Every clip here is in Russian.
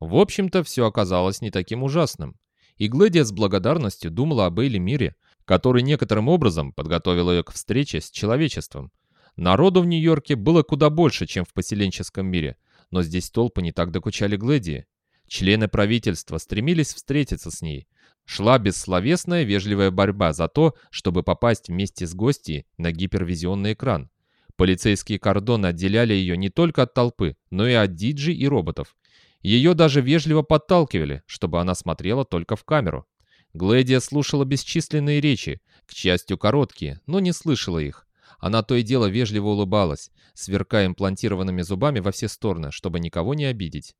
В общем-то, все оказалось не таким ужасным. И Глэдия с благодарностью думала об Эйле Мире, который некоторым образом подготовил ее к встрече с человечеством. Народу в Нью-Йорке было куда больше, чем в поселенческом мире, но здесь толпы не так докучали Глэдии. Члены правительства стремились встретиться с ней. Шла бессловесная вежливая борьба за то, чтобы попасть вместе с гостьей на гипервизионный экран. Полицейские кордоны отделяли ее не только от толпы, но и от диджей и роботов. Ее даже вежливо подталкивали, чтобы она смотрела только в камеру. Глэдия слушала бесчисленные речи, к счастью, короткие, но не слышала их. Она то и дело вежливо улыбалась, сверкая имплантированными зубами во все стороны, чтобы никого не обидеть.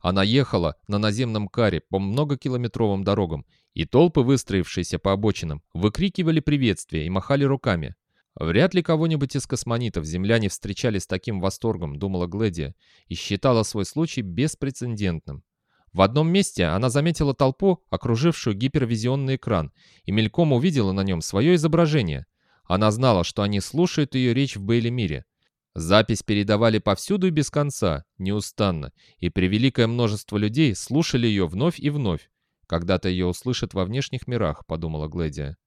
Она ехала на наземном каре по многокилометровым дорогам, и толпы, выстроившиеся по обочинам, выкрикивали приветствия и махали руками. Вряд ли кого-нибудь из космонитов земляне встречали с таким восторгом, думала Глэдия, и считала свой случай беспрецедентным. В одном месте она заметила толпу, окружившую гипервизионный экран, и мельком увидела на нем свое изображение. Она знала, что они слушают ее речь в Бейли-мире. Запись передавали повсюду и без конца, неустанно, и превеликое множество людей слушали ее вновь и вновь. Когда-то ее услышат во внешних мирах, подумала Глэдия.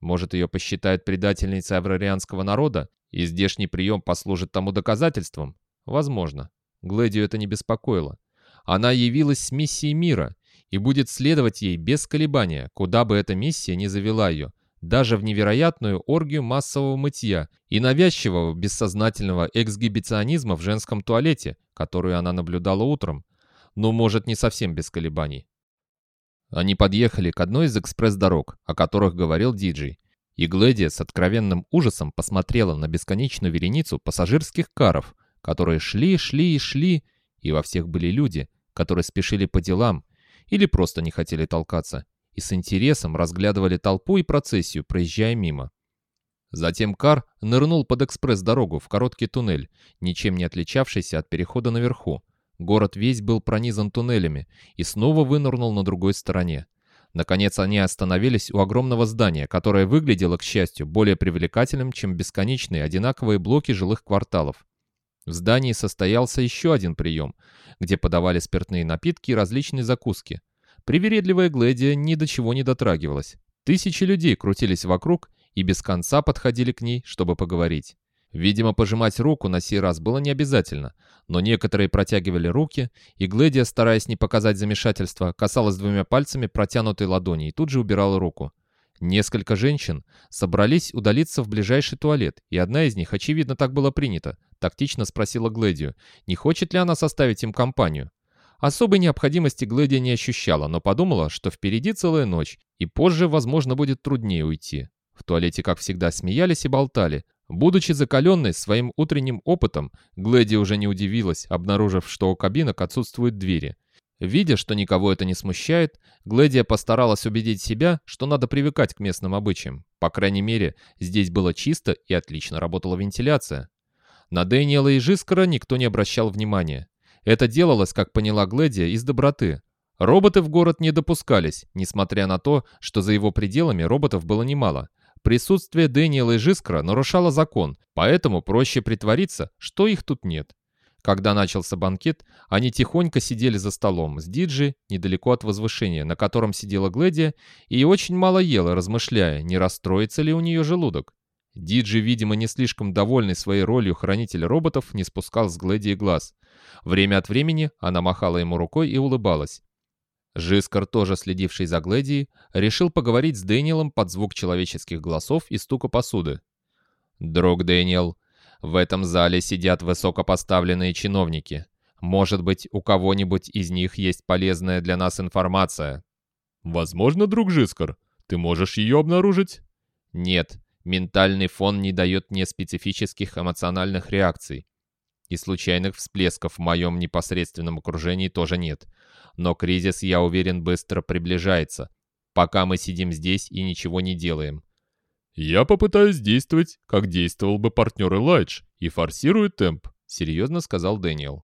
Может, ее посчитают предательницей аврарианского народа, и здешний прием послужит тому доказательством? Возможно. Глэдию это не беспокоило. Она явилась с миссией мира и будет следовать ей без колебания, куда бы эта миссия ни завела ее, даже в невероятную оргию массового мытья и навязчивого бессознательного эксгибиционизма в женском туалете, которую она наблюдала утром. Но, может, не совсем без колебаний. Они подъехали к одной из экспресс-дорог, о которых говорил диджей, и Глэдия с откровенным ужасом посмотрела на бесконечную вереницу пассажирских каров, которые шли, шли и шли, и во всех были люди, которые спешили по делам или просто не хотели толкаться, и с интересом разглядывали толпу и процессию, проезжая мимо. Затем Кар нырнул под экспресс-дорогу в короткий туннель, ничем не отличавшийся от перехода наверху, Город весь был пронизан туннелями и снова вынырнул на другой стороне. Наконец они остановились у огромного здания, которое выглядело, к счастью, более привлекательным, чем бесконечные одинаковые блоки жилых кварталов. В здании состоялся еще один прием, где подавали спиртные напитки и различные закуски. Привередливая Гледия ни до чего не дотрагивалась. Тысячи людей крутились вокруг и без конца подходили к ней, чтобы поговорить. Видимо, пожимать руку на сей раз было не обязательно, но некоторые протягивали руки, и Гледия, стараясь не показать замешательства, касалась двумя пальцами протянутой ладони и тут же убирала руку. Несколько женщин собрались удалиться в ближайший туалет, и одна из них, очевидно, так было принято, тактично спросила Гледию, не хочет ли она составить им компанию. Особой необходимости Гледия не ощущала, но подумала, что впереди целая ночь, и позже, возможно, будет труднее уйти. В туалете, как всегда, смеялись и болтали, Будучи закаленной своим утренним опытом, Глэди уже не удивилась, обнаружив, что у кабинок отсутствуют двери. Видя, что никого это не смущает, Глэдия постаралась убедить себя, что надо привыкать к местным обычаям. По крайней мере, здесь было чисто и отлично работала вентиляция. На Дэниела и Жискара никто не обращал внимания. Это делалось, как поняла Глэдия, из доброты. Роботы в город не допускались, несмотря на то, что за его пределами роботов было немало. Присутствие Дэниела и Жискра нарушало закон, поэтому проще притвориться, что их тут нет. Когда начался банкет, они тихонько сидели за столом с Диджи недалеко от возвышения, на котором сидела Гледия, и очень мало ела, размышляя, не расстроится ли у нее желудок. Диджи, видимо, не слишком довольный своей ролью хранителя роботов, не спускал с Гледии глаз. Время от времени она махала ему рукой и улыбалась. Жискар, тоже следивший за Глэдией, решил поговорить с Дэниелом под звук человеческих голосов и стука посуды. «Друг Дэниел, в этом зале сидят высокопоставленные чиновники. Может быть, у кого-нибудь из них есть полезная для нас информация?» «Возможно, друг Жискар. Ты можешь ее обнаружить?» «Нет, ментальный фон не дает мне специфических эмоциональных реакций. И случайных всплесков в моем непосредственном окружении тоже нет. Но кризис, я уверен, быстро приближается, пока мы сидим здесь и ничего не делаем. «Я попытаюсь действовать, как действовал бы партнер Элайдж, и форсирую темп», — серьезно сказал Дэниел.